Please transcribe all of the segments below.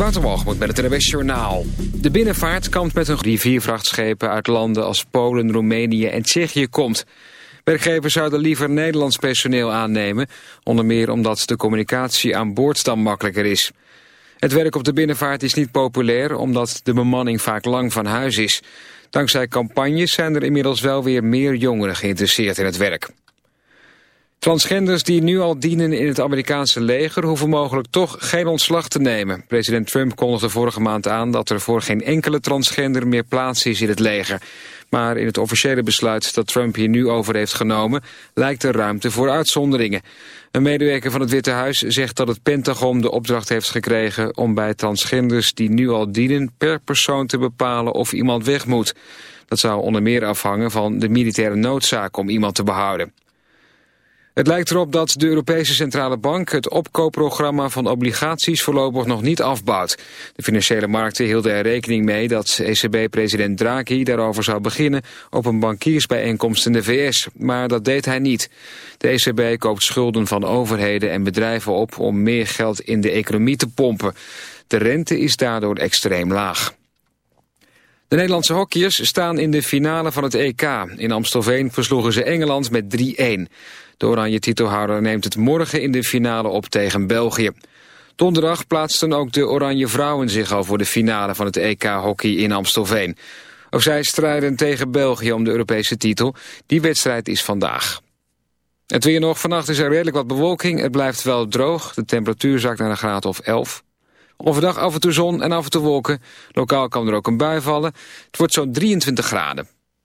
Waterwalgemoed met het NWS Journaal. De binnenvaart kampt met een riviervrachtschepen uit landen als Polen, Roemenië en Tsjechië komt. Werkgevers zouden liever Nederlands personeel aannemen, onder meer omdat de communicatie aan boord dan makkelijker is. Het werk op de binnenvaart is niet populair omdat de bemanning vaak lang van huis is. Dankzij campagnes zijn er inmiddels wel weer meer jongeren geïnteresseerd in het werk. Transgenders die nu al dienen in het Amerikaanse leger... hoeven mogelijk toch geen ontslag te nemen. President Trump kondigde vorige maand aan dat er voor geen enkele transgender meer plaats is in het leger. Maar in het officiële besluit dat Trump hier nu over heeft genomen... lijkt er ruimte voor uitzonderingen. Een medewerker van het Witte Huis zegt dat het Pentagon de opdracht heeft gekregen... om bij transgenders die nu al dienen per persoon te bepalen of iemand weg moet. Dat zou onder meer afhangen van de militaire noodzaak om iemand te behouden. Het lijkt erop dat de Europese Centrale Bank het opkoopprogramma van obligaties voorlopig nog niet afbouwt. De financiële markten hielden er rekening mee dat ECB-president Draghi daarover zou beginnen op een bankiersbijeenkomst in de VS, maar dat deed hij niet. De ECB koopt schulden van overheden en bedrijven op om meer geld in de economie te pompen. De rente is daardoor extreem laag. De Nederlandse hockeyers staan in de finale van het EK. In Amstelveen versloegen ze Engeland met 3-1. De oranje titelhouder neemt het morgen in de finale op tegen België. Donderdag plaatsten ook de oranje vrouwen zich al voor de finale van het EK hockey in Amstelveen. Ook zij strijden tegen België om de Europese titel. Die wedstrijd is vandaag. Het weer nog. Vannacht is er redelijk wat bewolking. Het blijft wel droog. De temperatuur zakt naar een graad of 11. Overdag af en toe zon en af en toe wolken. Lokaal kan er ook een bui vallen. Het wordt zo'n 23 graden.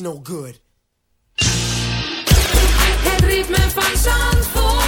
No good. Het ritme van Zandvoort.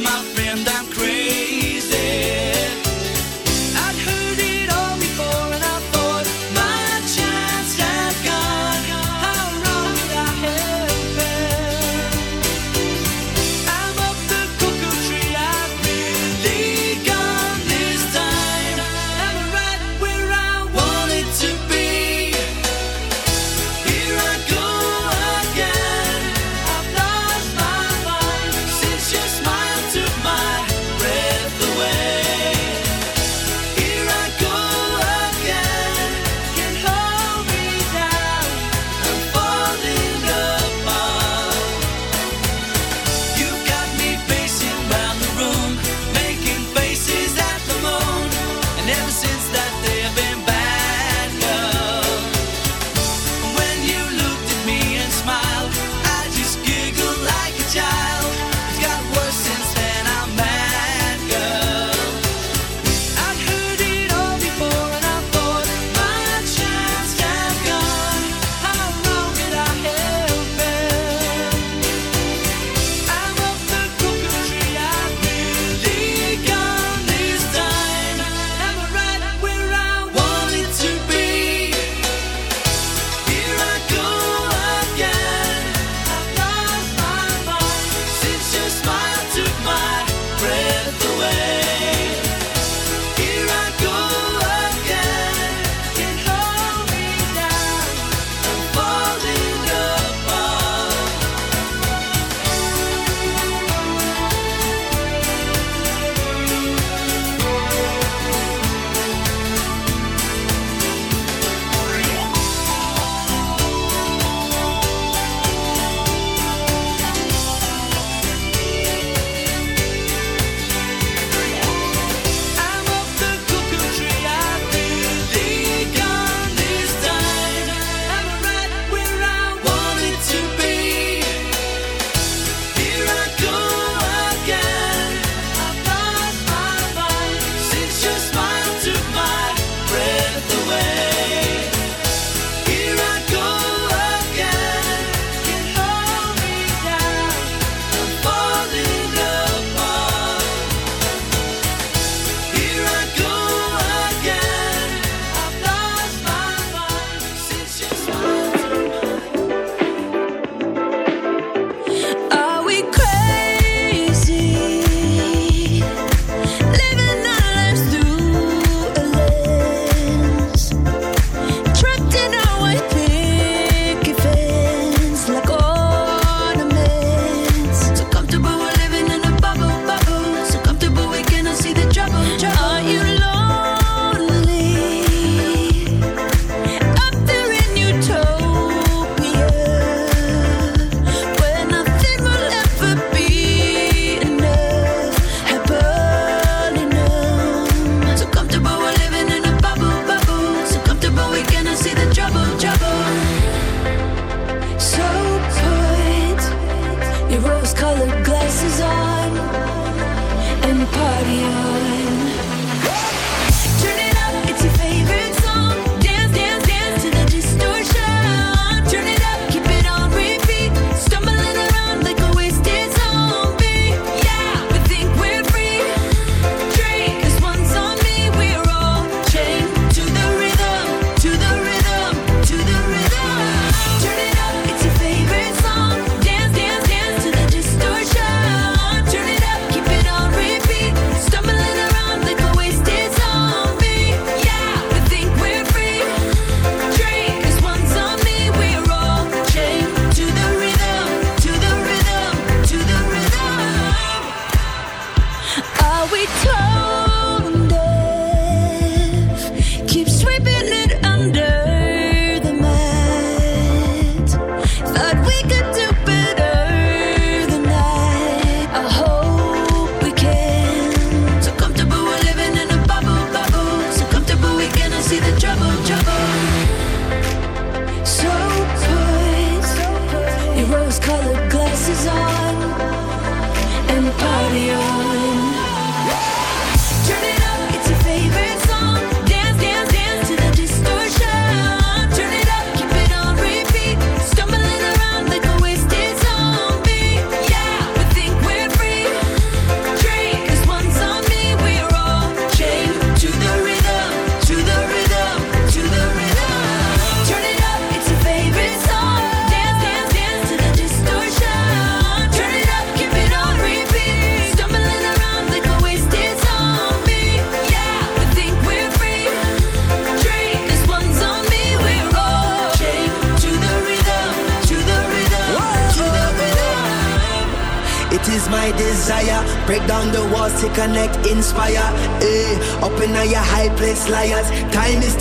My